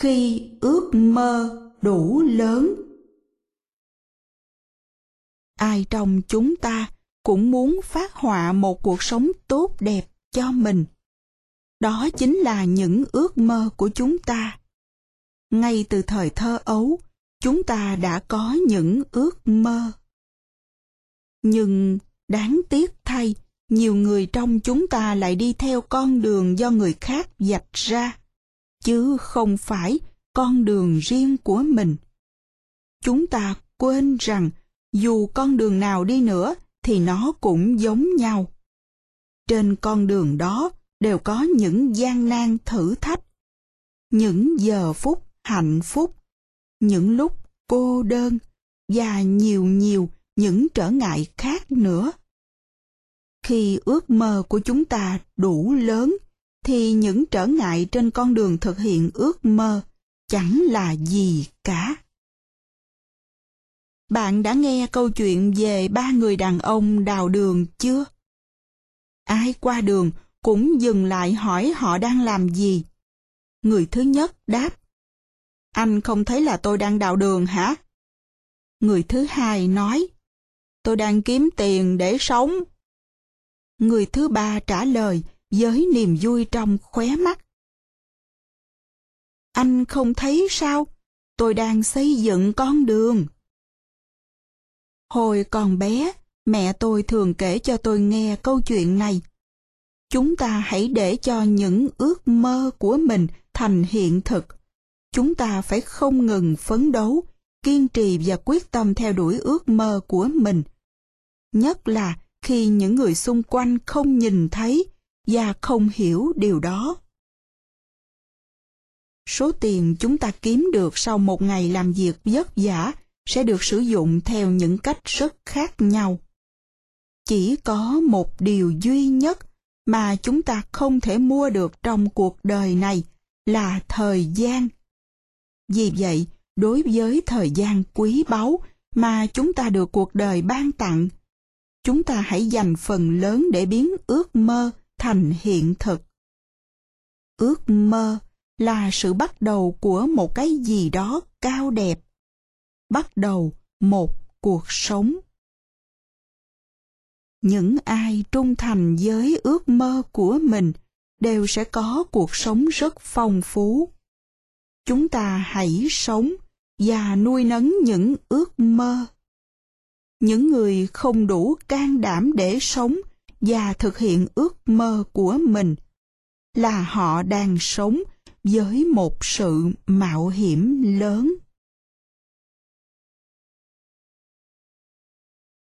khi ước mơ đủ lớn. Ai trong chúng ta cũng muốn phát họa một cuộc sống tốt đẹp cho mình. Đó chính là những ước mơ của chúng ta. Ngay từ thời thơ ấu, chúng ta đã có những ước mơ. Nhưng đáng tiếc thay, nhiều người trong chúng ta lại đi theo con đường do người khác vạch ra chứ không phải con đường riêng của mình. Chúng ta quên rằng dù con đường nào đi nữa thì nó cũng giống nhau. Trên con đường đó đều có những gian nan thử thách, những giờ phút hạnh phúc, những lúc cô đơn và nhiều nhiều những trở ngại khác nữa. Khi ước mơ của chúng ta đủ lớn thì những trở ngại trên con đường thực hiện ước mơ chẳng là gì cả. Bạn đã nghe câu chuyện về ba người đàn ông đào đường chưa? Ai qua đường cũng dừng lại hỏi họ đang làm gì. Người thứ nhất đáp, anh không thấy là tôi đang đào đường hả? Người thứ hai nói, tôi đang kiếm tiền để sống. Người thứ ba trả lời với niềm vui trong khóe mắt. Anh không thấy sao? Tôi đang xây dựng con đường. Hồi còn bé, mẹ tôi thường kể cho tôi nghe câu chuyện này. Chúng ta hãy để cho những ước mơ của mình thành hiện thực. Chúng ta phải không ngừng phấn đấu, kiên trì và quyết tâm theo đuổi ước mơ của mình. Nhất là khi những người xung quanh không nhìn thấy và không hiểu điều đó. Số tiền chúng ta kiếm được sau một ngày làm việc vất vả sẽ được sử dụng theo những cách rất khác nhau. Chỉ có một điều duy nhất mà chúng ta không thể mua được trong cuộc đời này là thời gian. Vì vậy, đối với thời gian quý báu mà chúng ta được cuộc đời ban tặng, chúng ta hãy dành phần lớn để biến ước mơ thành hiện thực. Ước mơ là sự bắt đầu của một cái gì đó cao đẹp. Bắt đầu một cuộc sống. Những ai trung thành với ước mơ của mình đều sẽ có cuộc sống rất phong phú. Chúng ta hãy sống và nuôi nấng những ước mơ. Những người không đủ can đảm để sống và thực hiện ước mơ của mình là họ đang sống với một sự mạo hiểm lớn.